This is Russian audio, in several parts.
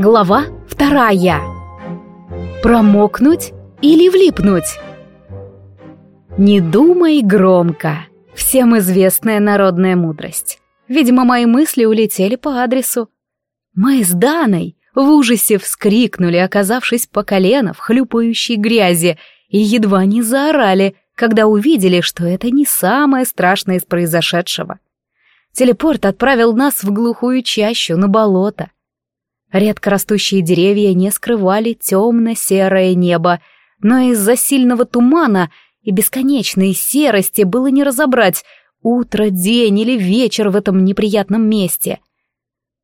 Глава вторая. Промокнуть или влипнуть? Не думай громко. Всем известная народная мудрость. Видимо, мои мысли улетели по адресу. Мы с Даной в ужасе вскрикнули, оказавшись по колено в хлюпающей грязи, и едва не заорали, когда увидели, что это не самое страшное из произошедшего. Телепорт отправил нас в глухую чащу, на болото — Редко растущие деревья не скрывали темно-серое небо, но из-за сильного тумана и бесконечной серости было не разобрать утро, день или вечер в этом неприятном месте.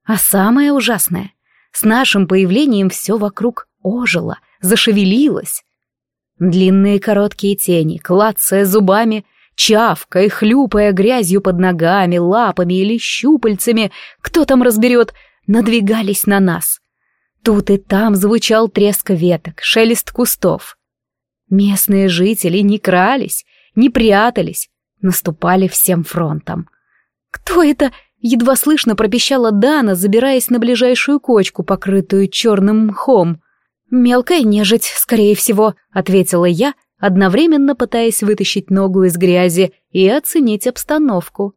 А самое ужасное, с нашим появлением все вокруг ожило, зашевелилось. Длинные короткие тени, клацая зубами, чавкая, хлюпая грязью под ногами, лапами или щупальцами, кто там разберет — надвигались на нас. Тут и там звучал треск веток, шелест кустов. Местные жители не крались, не прятались, наступали всем фронтом. «Кто это?» — едва слышно пропищала Дана, забираясь на ближайшую кочку, покрытую черным мхом. «Мелкая нежить, скорее всего», — ответила я, одновременно пытаясь вытащить ногу из грязи и оценить обстановку.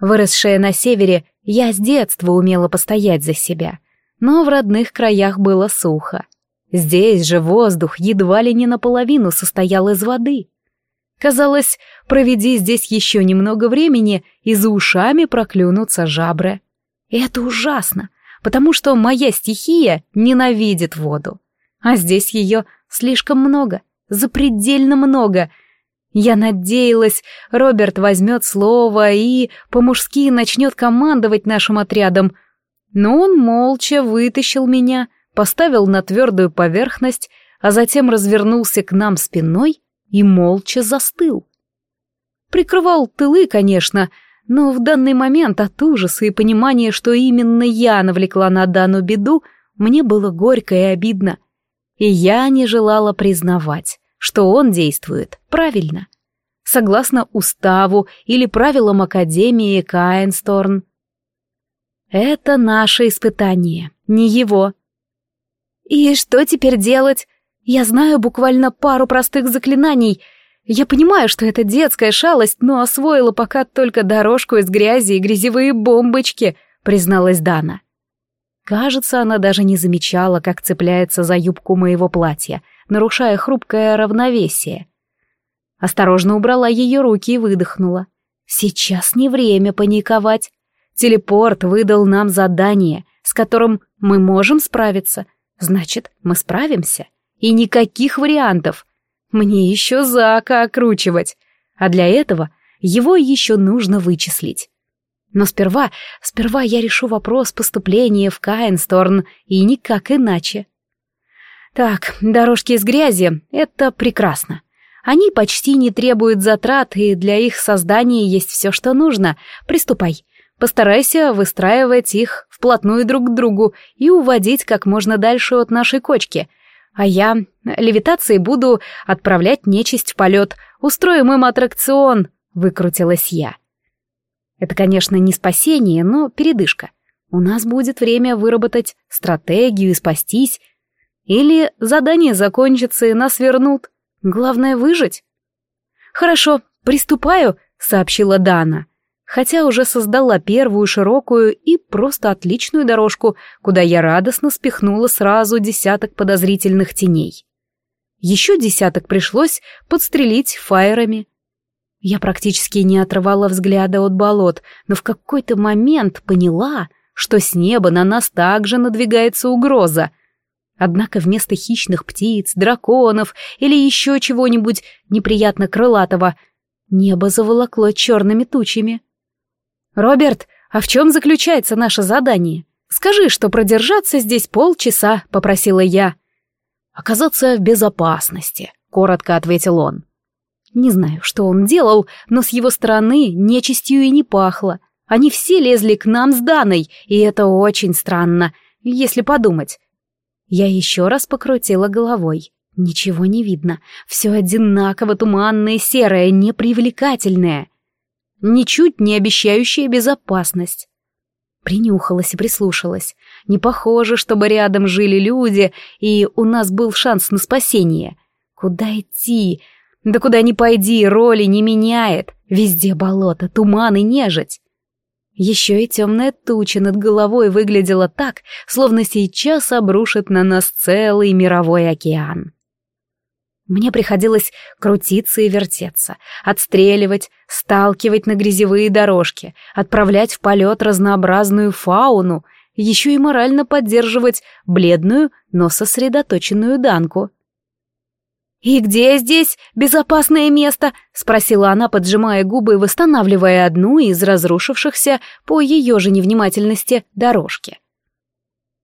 Выросшая на севере я с детства умела постоять за себя, но в родных краях было сухо. Здесь же воздух едва ли не наполовину состоял из воды. Казалось, проведи здесь еще немного времени, и за ушами проклюнутся жабры. И это ужасно, потому что моя стихия ненавидит воду. А здесь ее слишком много, запредельно много, я надеялась, Роберт возьмет слово и по-мужски начнет командовать нашим отрядом. Но он молча вытащил меня, поставил на твердую поверхность, а затем развернулся к нам спиной и молча застыл. Прикрывал тылы, конечно, но в данный момент от ужаса и понимания, что именно я навлекла на данную беду, мне было горько и обидно, и я не желала признавать что он действует правильно, согласно уставу или правилам Академии Каинсторн. Это наше испытание, не его. И что теперь делать? Я знаю буквально пару простых заклинаний. Я понимаю, что это детская шалость, но освоила пока только дорожку из грязи и грязевые бомбочки, призналась Дана. Кажется, она даже не замечала, как цепляется за юбку моего платья — нарушая хрупкое равновесие. Осторожно убрала ее руки и выдохнула. Сейчас не время паниковать. Телепорт выдал нам задание, с которым мы можем справиться. Значит, мы справимся. И никаких вариантов. Мне еще Зака окручивать. А для этого его еще нужно вычислить. Но сперва, сперва я решу вопрос поступления в Каинсторн, и никак иначе. Так, дорожки из грязи — это прекрасно. Они почти не требуют затрат, и для их создания есть все, что нужно. Приступай. Постарайся выстраивать их вплотную друг к другу и уводить как можно дальше от нашей кочки. А я левитацией буду отправлять нечисть в полет. Устроим им аттракцион, — выкрутилась я. Это, конечно, не спасение, но передышка. У нас будет время выработать стратегию и спастись, или задание закончится и нас вернут. Главное выжить. Хорошо, приступаю, сообщила Дана. Хотя уже создала первую широкую и просто отличную дорожку, куда я радостно спихнула сразу десяток подозрительных теней. Еще десяток пришлось подстрелить фаерами. Я практически не отрывала взгляда от болот, но в какой-то момент поняла, что с неба на нас также надвигается угроза — Однако вместо хищных птиц, драконов или еще чего-нибудь неприятно крылатого небо заволокло черными тучами. «Роберт, а в чем заключается наше задание? Скажи, что продержаться здесь полчаса», — попросила я. «Оказаться в безопасности», — коротко ответил он. Не знаю, что он делал, но с его стороны нечистью и не пахло. Они все лезли к нам с Даной, и это очень странно, если подумать. Я еще раз покрутила головой. Ничего не видно. Все одинаково туманное, серое, непривлекательное. Ничуть не обещающее безопасность. Принюхалась и прислушалась. Не похоже, чтобы рядом жили люди, и у нас был шанс на спасение. Куда идти? Да куда ни пойди, роли не меняет. Везде болото, туман и нежить. Еще и темная туча над головой выглядела так, словно сейчас обрушит на нас целый мировой океан. Мне приходилось крутиться и вертеться, отстреливать, сталкивать на грязевые дорожки, отправлять в полет разнообразную фауну, еще и морально поддерживать бледную, но сосредоточенную Данку — «И где здесь безопасное место?» — спросила она, поджимая губы и восстанавливая одну из разрушившихся по ее же невнимательности дорожки.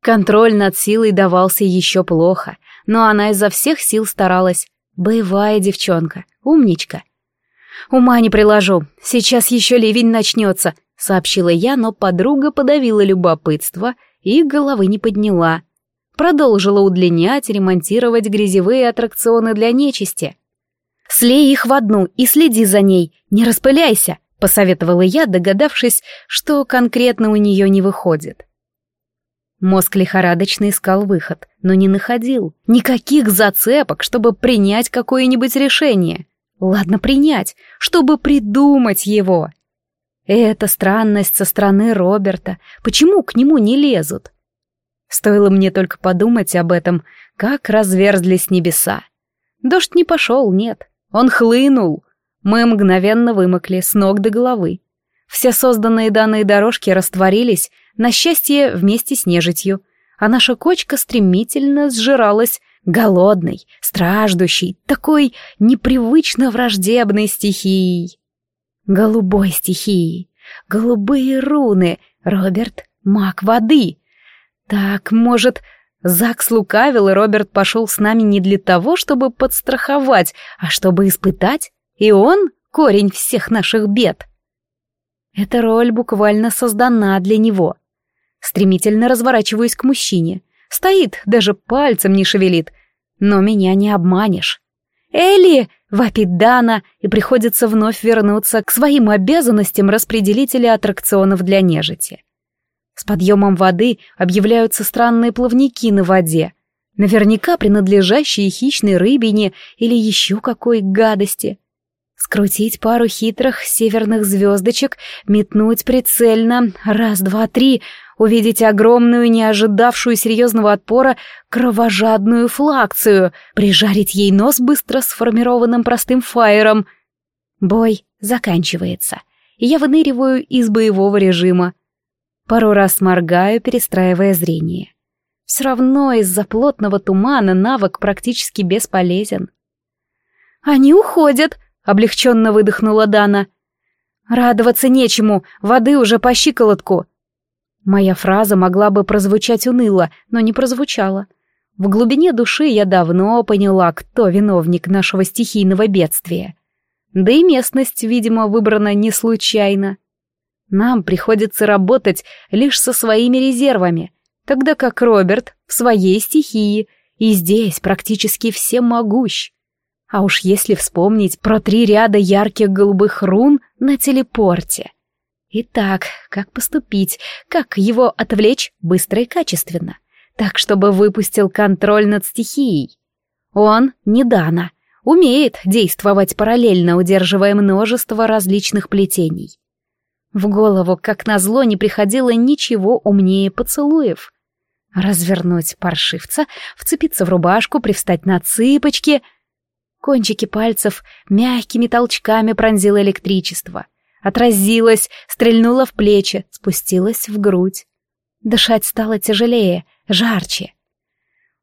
Контроль над силой давался еще плохо, но она изо всех сил старалась. Боевая девчонка, умничка. «Ума не приложу, сейчас еще ливень начнется», — сообщила я, но подруга подавила любопытство и головы не подняла — продолжила удлинять ремонтировать грязевые аттракционы для нечисти. «Слей их в одну и следи за ней, не распыляйся», — посоветовала я, догадавшись, что конкретно у нее не выходит. Мозг лихорадочно искал выход, но не находил. Никаких зацепок, чтобы принять какое-нибудь решение. Ладно, принять, чтобы придумать его. Эта странность со стороны Роберта. Почему к нему не лезут? Стоило мне только подумать об этом, как разверзлись небеса. Дождь не пошел, нет, он хлынул. Мы мгновенно вымокли с ног до головы. Все созданные данные дорожки растворились, на счастье, вместе с нежитью, а наша кочка стремительно сжиралась, голодной, страждущей, такой непривычно враждебной стихией. Голубой стихией, голубые руны, Роберт — маг воды — так, может, Зак слукавил, и Роберт пошел с нами не для того, чтобы подстраховать, а чтобы испытать? И он — корень всех наших бед. Эта роль буквально создана для него. Стремительно разворачиваюсь к мужчине. Стоит, даже пальцем не шевелит. Но меня не обманешь. «Элли!» — вопит Дана, и приходится вновь вернуться к своим обязанностям распределителя аттракционов для нежити. С подъемом воды объявляются странные плавники на воде, наверняка принадлежащие хищной рыбине или еще какой гадости. Скрутить пару хитрых северных звездочек, метнуть прицельно, раз, два, три, увидеть огромную, не ожидавшую серьезного отпора, кровожадную флакцию, прижарить ей нос быстро сформированным простым фаером. Бой заканчивается, и я выныриваю из боевого режима. Пару раз моргаю, перестраивая зрение. Все равно из-за плотного тумана навык практически бесполезен. «Они уходят!» — облегченно выдохнула Дана. «Радоваться нечему, воды уже по щиколотку!» Моя фраза могла бы прозвучать уныло, но не прозвучала. В глубине души я давно поняла, кто виновник нашего стихийного бедствия. Да и местность, видимо, выбрана не случайно. Нам приходится работать лишь со своими резервами, тогда как Роберт в своей стихии, и здесь практически всемогущ. А уж если вспомнить про три ряда ярких голубых рун на телепорте. Итак, как поступить, как его отвлечь быстро и качественно, так, чтобы выпустил контроль над стихией? Он не Дана, умеет действовать параллельно, удерживая множество различных плетений. В голову, как назло, не приходило ничего умнее поцелуев. Развернуть паршивца, вцепиться в рубашку, привстать на цыпочки. Кончики пальцев мягкими толчками пронзило электричество. Отразилось, стрельнуло в плечи, спустилось в грудь. Дышать стало тяжелее, жарче.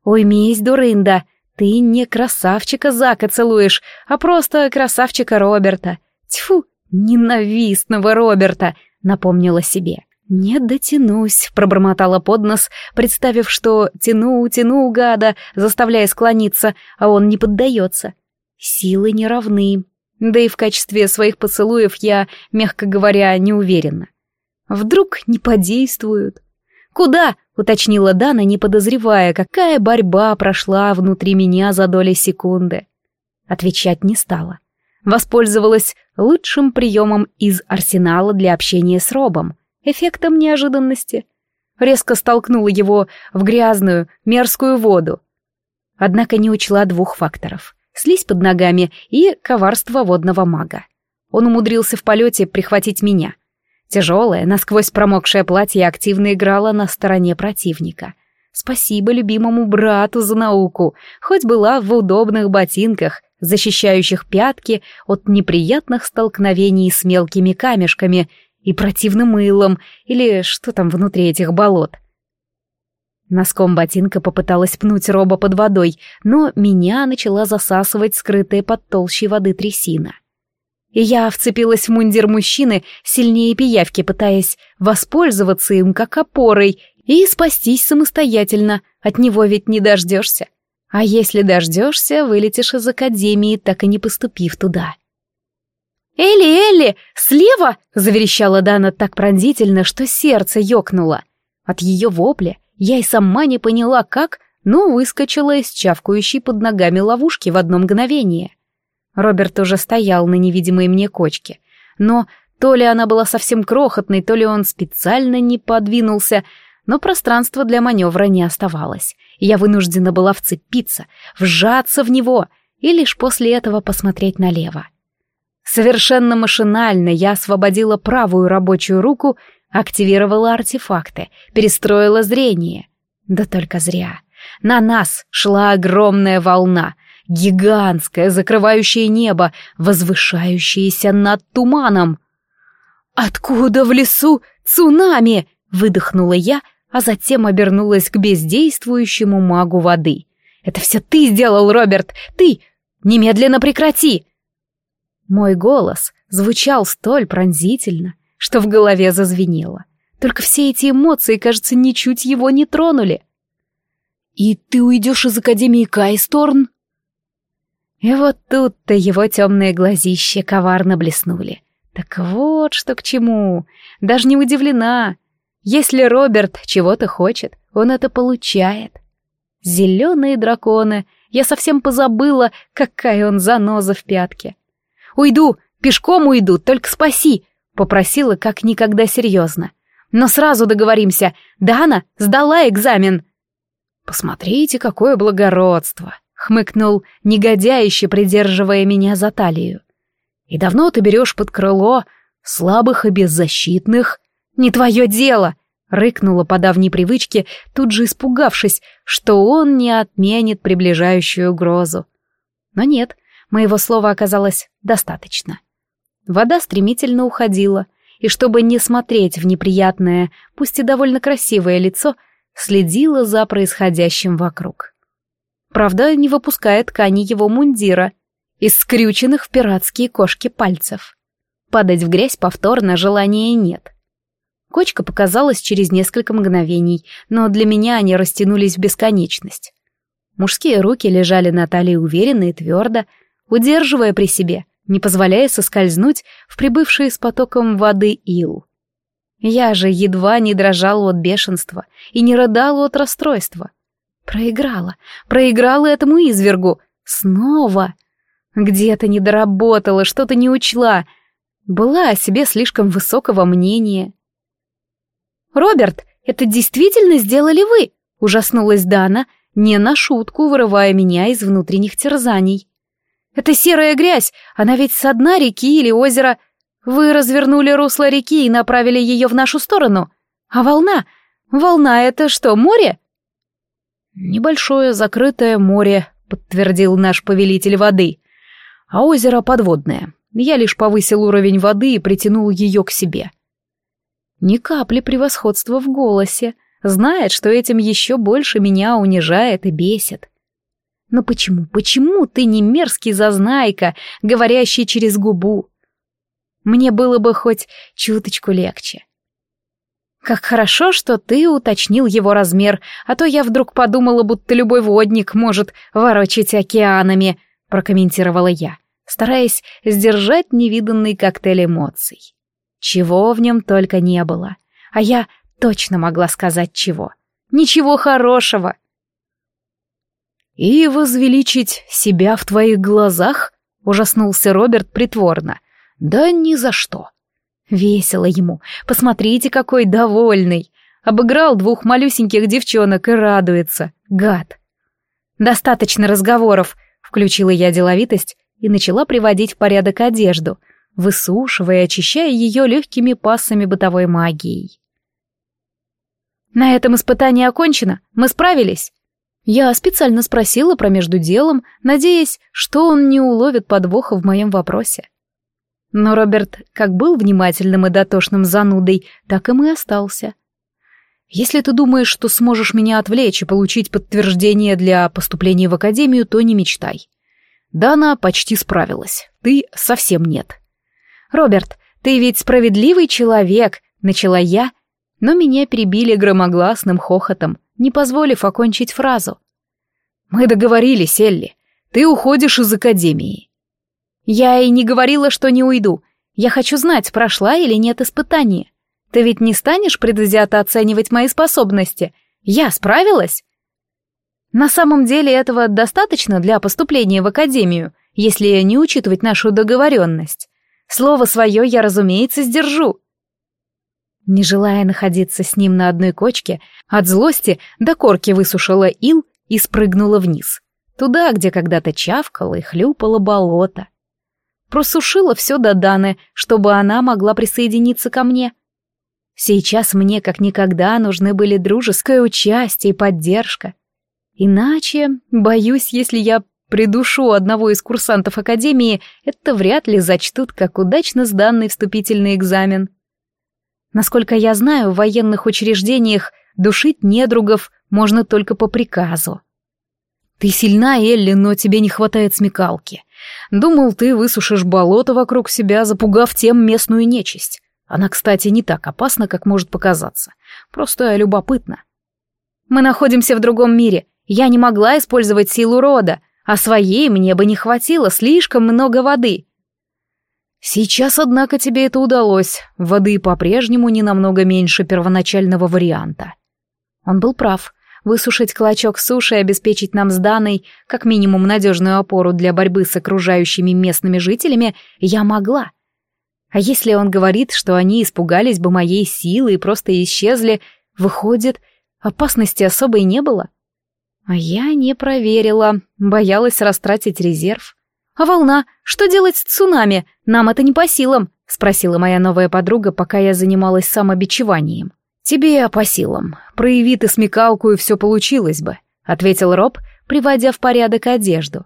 «Уймись, дурында, ты не красавчика Зака целуешь, а просто красавчика Роберта. Тьфу, «Ненавистного Роберта!» — напомнила себе. «Не дотянусь», — пробормотала под нос, представив, что тяну, тяну гада, заставляя склониться, а он не поддается. Силы не равны. Да и в качестве своих поцелуев я, мягко говоря, не уверена. Вдруг не подействуют? «Куда?» — уточнила Дана, не подозревая, какая борьба прошла внутри меня за доли секунды. Отвечать не стала воспользовалась лучшим приемом из арсенала для общения с Робом, эффектом неожиданности. Резко столкнула его в грязную, мерзкую воду. Однако не учла двух факторов — слизь под ногами и коварство водного мага. Он умудрился в полете прихватить меня. Тяжелое, насквозь промокшее платье активно играло на стороне противника — Спасибо любимому брату за науку, хоть была в удобных ботинках защищающих пятки от неприятных столкновений с мелкими камешками и противным мылом, или что там внутри этих болот. Носком ботинка попыталась пнуть роба под водой, но меня начала засасывать скрытая под толщей воды трясина. И я вцепилась в мундир мужчины сильнее пиявки, пытаясь воспользоваться им как опорой и спастись самостоятельно, от него ведь не дождешься. А если дождешься, вылетишь из академии, так и не поступив туда. «Элли, Элли, слева!» — заверещала Дана так пронзительно, что сердце ёкнуло. От ее вопля я и сама не поняла, как, но выскочила из чавкающей под ногами ловушки в одно мгновение. Роберт уже стоял на невидимой мне кочке, но то ли она была совсем крохотной, то ли он специально не подвинулся, но пространства для маневра не оставалось. Я вынуждена была вцепиться, вжаться в него и лишь после этого посмотреть налево. Совершенно машинально я освободила правую рабочую руку, активировала артефакты, перестроила зрение. Да только зря. На нас шла огромная волна, гигантская, закрывающая небо, возвышающаяся над туманом. «Откуда в лесу цунами?» — выдохнула я, а затем обернулась к бездействующему магу воды. «Это все ты сделал, Роберт! Ты! Немедленно прекрати!» Мой голос звучал столь пронзительно, что в голове зазвенело. Только все эти эмоции, кажется, ничуть его не тронули. «И ты уйдешь из Академии Кайсторн?» И вот тут-то его темные глазища коварно блеснули. Так вот что к чему. Даже не удивлена. Если Роберт чего-то хочет, он это получает. Зеленые драконы. Я совсем позабыла, какая он заноза в пятке. «Уйду, пешком уйду, только спаси!» — попросила как никогда серьезно. «Но сразу договоримся. Дана сдала экзамен!» «Посмотрите, какое благородство!» — хмыкнул, негодяище придерживая меня за талию. «И давно ты берешь под крыло слабых и беззащитных?» «Не твое дело!» — рыкнула по давней привычке, тут же испугавшись, что он не отменит приближающую угрозу. Но нет, моего слова оказалось достаточно. Вода стремительно уходила, и чтобы не смотреть в неприятное, пусть и довольно красивое лицо, следила за происходящим вокруг. Правда, не выпуская ткани его мундира, из скрюченных в пиратские кошки пальцев. Падать в грязь повторно желания нет. Кочка показалась через несколько мгновений, но для меня они растянулись в бесконечность. Мужские руки лежали на талии уверенно и твердо, удерживая при себе, не позволяя соскользнуть в прибывшие с потоком воды ил. Я же едва не дрожала от бешенства и не рыдала от расстройства. Проиграла, проиграла этому извергу. Снова. Где-то не доработала, что-то не учла. Была о себе слишком высокого мнения. «Роберт, это действительно сделали вы?» — ужаснулась Дана, не на шутку вырывая меня из внутренних терзаний. «Это серая грязь, она ведь со дна реки или озера. Вы развернули русло реки и направили ее в нашу сторону. А волна? Волна — это что, море?» «Небольшое закрытое море», — подтвердил наш повелитель воды. «А озеро подводное. Я лишь повысил уровень воды и притянул ее к себе. Ни капли превосходства в голосе. Знает, что этим еще больше меня унижает и бесит. Но почему, почему ты не мерзкий зазнайка, говорящий через губу? Мне было бы хоть чуточку легче. Как хорошо, что ты уточнил его размер, а то я вдруг подумала, будто любой водник может ворочать океанами, прокомментировала я, стараясь сдержать невиданный коктейль эмоций. Чего в нем только не было. А я точно могла сказать чего. Ничего хорошего. «И возвеличить себя в твоих глазах?» — ужаснулся Роберт притворно. «Да ни за что». Весело ему. Посмотрите, какой довольный. Обыграл двух малюсеньких девчонок и радуется. Гад. «Достаточно разговоров», — включила я деловитость и начала приводить в порядок одежду — высушивая и очищая ее легкими пассами бытовой магией. «На этом испытание окончено, мы справились!» Я специально спросила про между делом, надеясь, что он не уловит подвоха в моем вопросе. Но Роберт как был внимательным и дотошным занудой, так им и остался. «Если ты думаешь, что сможешь меня отвлечь и получить подтверждение для поступления в академию, то не мечтай. Дана почти справилась, ты совсем нет». «Роберт, ты ведь справедливый человек!» — начала я, но меня перебили громогласным хохотом, не позволив окончить фразу. «Мы договорились, Элли. Ты уходишь из академии». «Я и не говорила, что не уйду. Я хочу знать, прошла или нет испытание. Ты ведь не станешь предвзято оценивать мои способности? Я справилась?» На самом деле этого достаточно для поступления в академию, если не учитывать нашу договоренность. Слово свое я, разумеется, сдержу. Не желая находиться с ним на одной кочке, от злости до корки высушила ил и спрыгнула вниз, туда, где когда-то чавкало и хлюпало болото. Просушила все до Даны, чтобы она могла присоединиться ко мне. Сейчас мне как никогда нужны были дружеское участие и поддержка. Иначе, боюсь, если я при душу одного из курсантов академии это вряд ли зачтут как удачно сданный вступительный экзамен. Насколько я знаю, в военных учреждениях душить недругов можно только по приказу. Ты сильна, Элли, но тебе не хватает смекалки. Думал, ты высушишь болото вокруг себя, запугав тем местную нечисть. Она, кстати, не так опасна, как может показаться. Просто любопытно. Мы находимся в другом мире. Я не могла использовать силу рода а своей мне бы не хватило слишком много воды. Сейчас, однако, тебе это удалось. Воды по-прежнему не намного меньше первоначального варианта. Он был прав. Высушить клочок суши и обеспечить нам с Даной как минимум надежную опору для борьбы с окружающими местными жителями я могла. А если он говорит, что они испугались бы моей силы и просто исчезли, выходит, опасности особой не было? А я не проверила, боялась растратить резерв. «А волна? Что делать с цунами? Нам это не по силам», — спросила моя новая подруга, пока я занималась самобичеванием. «Тебе по силам. Прояви ты смекалку, и все получилось бы», — ответил Роб, приводя в порядок одежду.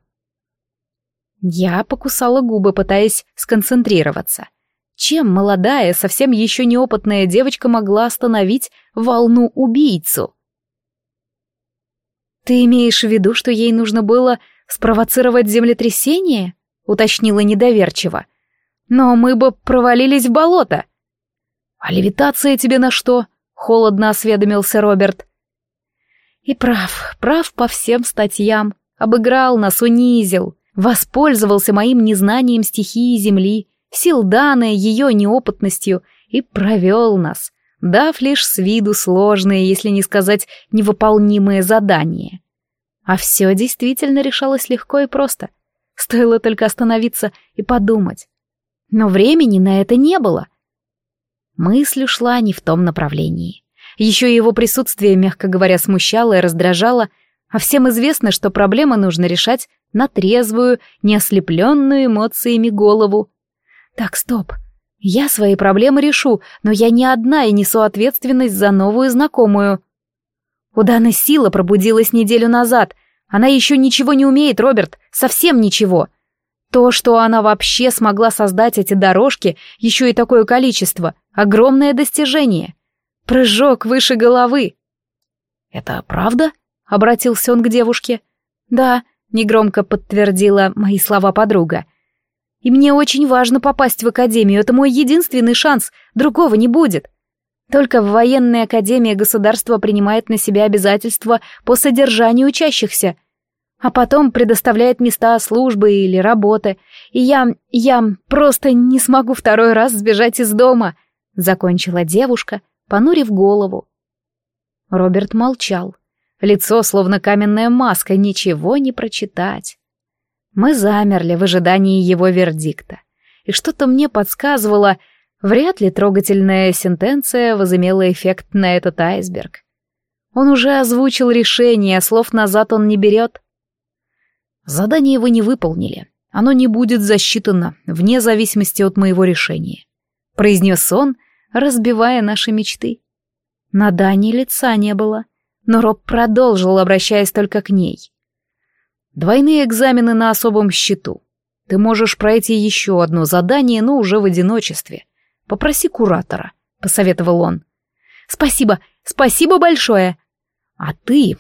Я покусала губы, пытаясь сконцентрироваться. Чем молодая, совсем еще неопытная девочка могла остановить волну-убийцу? «Ты имеешь в виду, что ей нужно было спровоцировать землетрясение?» — уточнила недоверчиво. «Но мы бы провалились в болото». «А левитация тебе на что?» — холодно осведомился Роберт. «И прав, прав по всем статьям. Обыграл нас, унизил. Воспользовался моим незнанием стихии Земли, сил данной ее неопытностью и провел нас дав лишь с виду сложное, если не сказать невыполнимое задание. А все действительно решалось легко и просто. Стоило только остановиться и подумать. Но времени на это не было. Мысль ушла не в том направлении. Еще и его присутствие, мягко говоря, смущало и раздражало, а всем известно, что проблемы нужно решать на трезвую, не ослепленную эмоциями голову. Так, стоп, я свои проблемы решу, но я не одна и несу ответственность за новую знакомую. У Даны сила пробудилась неделю назад. Она еще ничего не умеет, Роберт, совсем ничего. То, что она вообще смогла создать эти дорожки, еще и такое количество, огромное достижение. Прыжок выше головы. «Это правда?» — обратился он к девушке. «Да», — негромко подтвердила мои слова подруга. И мне очень важно попасть в академию, это мой единственный шанс, другого не будет. Только в военной академии государство принимает на себя обязательства по содержанию учащихся, а потом предоставляет места службы или работы. И я... я просто не смогу второй раз сбежать из дома», — закончила девушка, понурив голову. Роберт молчал. Лицо словно каменная маска, ничего не прочитать. Мы замерли в ожидании его вердикта. И что-то мне подсказывало, вряд ли трогательная сентенция возымела эффект на этот айсберг. Он уже озвучил решение, а слов назад он не берет. Задание вы не выполнили. Оно не будет засчитано, вне зависимости от моего решения. Произнес он, разбивая наши мечты. На Дане лица не было, но Роб продолжил, обращаясь только к ней. Двойные экзамены на особом счету. Ты можешь пройти еще одно задание, но уже в одиночестве. Попроси куратора, — посоветовал он. Спасибо, спасибо большое. А ты...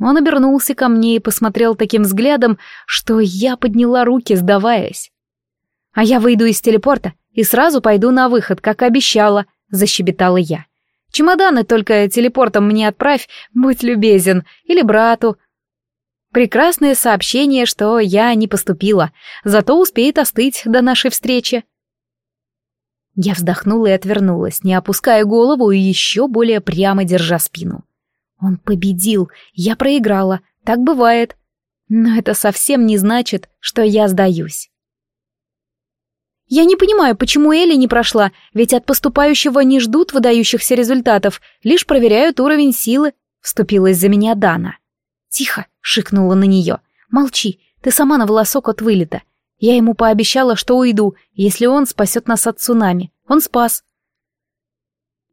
Он обернулся ко мне и посмотрел таким взглядом, что я подняла руки, сдаваясь. «А я выйду из телепорта и сразу пойду на выход, как обещала», — защебетала я. «Чемоданы только телепортом мне отправь, будь любезен, или брату, Прекрасное сообщение, что я не поступила, зато успеет остыть до нашей встречи. Я вздохнула и отвернулась, не опуская голову и еще более прямо держа спину. Он победил, я проиграла, так бывает. Но это совсем не значит, что я сдаюсь. Я не понимаю, почему Элли не прошла, ведь от поступающего не ждут выдающихся результатов, лишь проверяют уровень силы, вступилась за меня Дана. Тихо, шикнула на нее. «Молчи, ты сама на волосок от вылета. Я ему пообещала, что уйду, если он спасет нас от цунами. Он спас».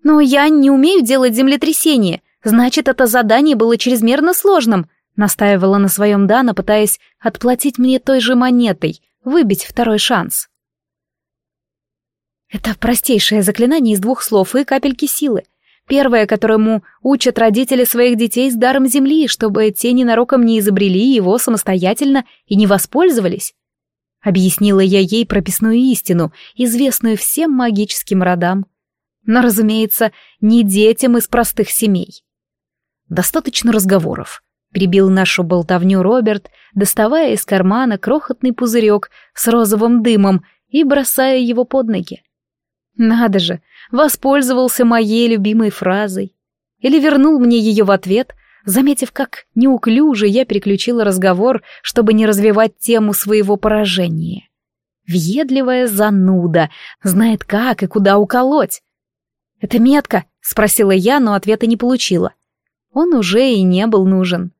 «Но я не умею делать землетрясение, значит, это задание было чрезмерно сложным», настаивала на своем Дана, пытаясь отплатить мне той же монетой, выбить второй шанс. Это простейшее заклинание из двух слов и капельки силы. Первое, которому учат родители своих детей с даром земли, чтобы те ненароком не изобрели его самостоятельно и не воспользовались. Объяснила я ей прописную истину, известную всем магическим родам. Но, разумеется, не детям из простых семей. Достаточно разговоров. Перебил нашу болтовню Роберт, доставая из кармана крохотный пузырек с розовым дымом и бросая его под ноги. Надо же, воспользовался моей любимой фразой. Или вернул мне ее в ответ, заметив, как неуклюже я переключила разговор, чтобы не развивать тему своего поражения. Въедливая зануда, знает как и куда уколоть. «Это метка?» — спросила я, но ответа не получила. Он уже и не был нужен.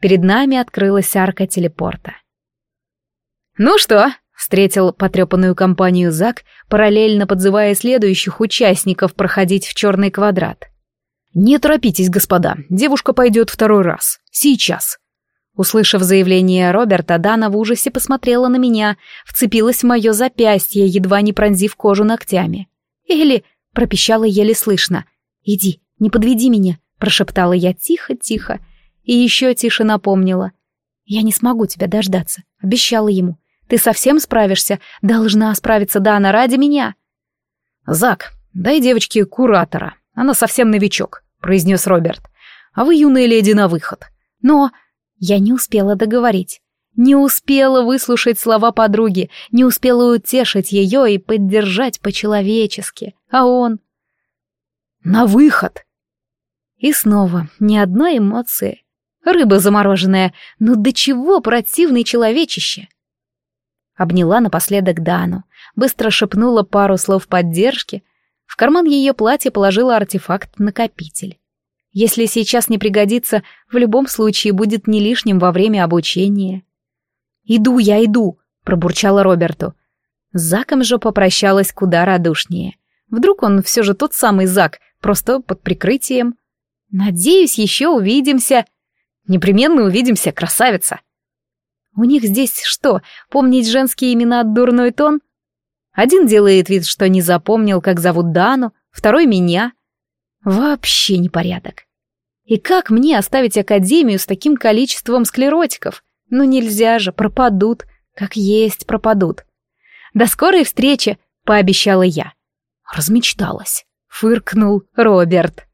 Перед нами открылась арка телепорта. «Ну что, встретил потрепанную компанию Зак параллельно подзывая следующих участников проходить в черный квадрат. «Не торопитесь, господа, девушка пойдет второй раз. Сейчас». Услышав заявление Роберта, Дана в ужасе посмотрела на меня, вцепилась в мое запястье, едва не пронзив кожу ногтями. «Элли!» — пропищала еле слышно. «Иди, не подведи меня!» — прошептала я тихо-тихо и еще тише напомнила. «Я не смогу тебя дождаться», — обещала ему. Ты совсем справишься? Должна справиться Дана ради меня!» «Зак, дай девочке куратора. Она совсем новичок», — произнес Роберт. «А вы, юная леди, на выход». «Но...» Я не успела договорить. Не успела выслушать слова подруги, не успела утешить ее и поддержать по-человечески. А он... «На выход!» И снова ни одной эмоции. Рыба замороженная. Но до чего противный человечище? обняла напоследок Дану, быстро шепнула пару слов поддержки. В карман ее платья положила артефакт-накопитель. Если сейчас не пригодится, в любом случае будет не лишним во время обучения. «Иду я, иду!» — пробурчала Роберту. Заком же попрощалась куда радушнее. Вдруг он все же тот самый Зак, просто под прикрытием. «Надеюсь, еще увидимся!» «Непременно увидимся, красавица!» У них здесь что, помнить женские имена от дурной тон? Один делает вид, что не запомнил, как зовут Дану, второй меня. Вообще непорядок. И как мне оставить академию с таким количеством склеротиков? Ну нельзя же, пропадут, как есть пропадут. До скорой встречи, пообещала я. Размечталась, фыркнул Роберт.